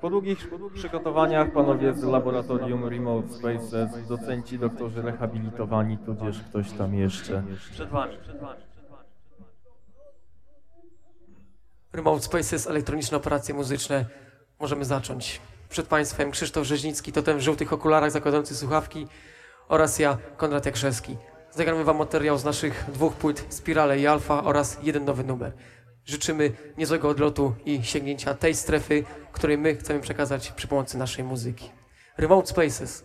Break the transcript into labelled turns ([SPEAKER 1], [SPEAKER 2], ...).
[SPEAKER 1] Po długich przygotowaniach panowie z laboratorium Remote Spaces, docenci, doktorzy rehabilitowani, tudzież ktoś tam jeszcze. Przed wami.
[SPEAKER 2] Remote Spaces, elektroniczne operacje muzyczne. Możemy zacząć. Przed Państwem Krzysztof Rzeźnicki, to ten w żółtych okularach zakładający słuchawki oraz ja, Konrad Jakrzewski. Zagramy Wam materiał z naszych dwóch płyt Spirale i Alfa oraz jeden nowy numer. Życzymy niezłego odlotu i sięgnięcia tej strefy, której my chcemy przekazać przy pomocy naszej muzyki. Remote Spaces.